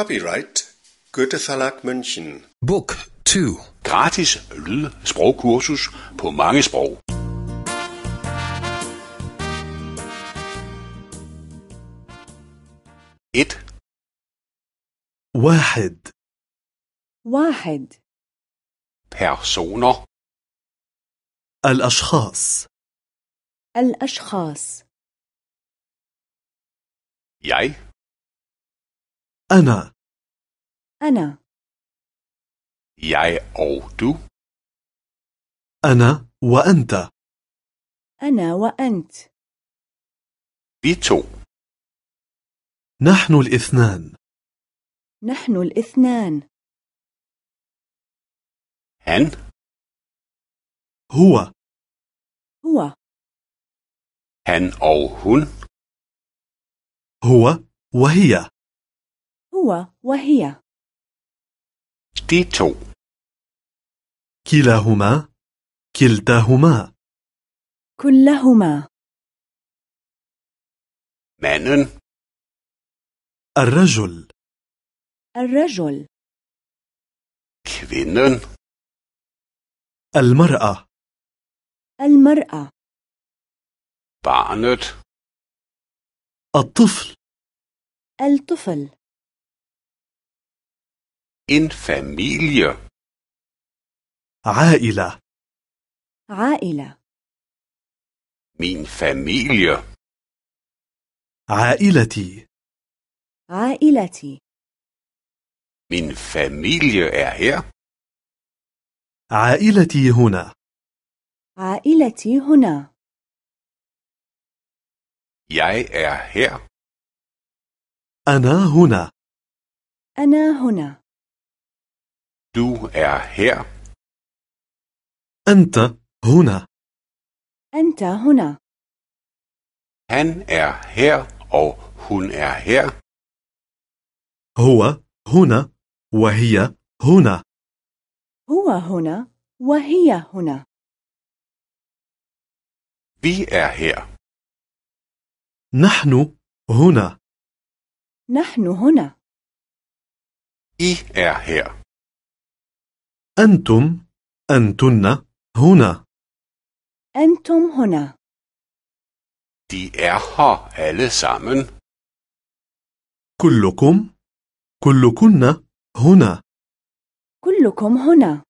Copyright Goethe Verlag München. Book 2 Gratis lyd- sprogkursus på mange sprog. Et واحد واحد personer, الأشخاص الأشخاص jeg, أنا. أنا. Jeg og du, أنا وأنت. أنا وأنت. Vi to, نحن الاثنان. نحن الاثنان. Han, هو. هو. Han og hun, هو وهي. هو وهي. de to, كلاهما كلتاهما. كلهما. manden, الرجل. الرجل. kvinden, المرأة. المرأة. barnet, الطفل. الطفل. En familie, عائلة. عائلة. Min familie, عائلتي. عائلتي. Min familie er her, عائلتي هنا. عائلتي هنا. Jeg er her, أنا هنا. أنا هنا. Du er her, أنت هنا. أنت هنا. Han er her og hun er her, هو هنا وهي هنا. هو هنا وهي هنا. Vi er her, نحن هنا. نحن هنا. I er her, أنتم أنتن هنا. أنتم هنا. De er her alle sammen, كلكم كلكن هنا. كلكم هنا.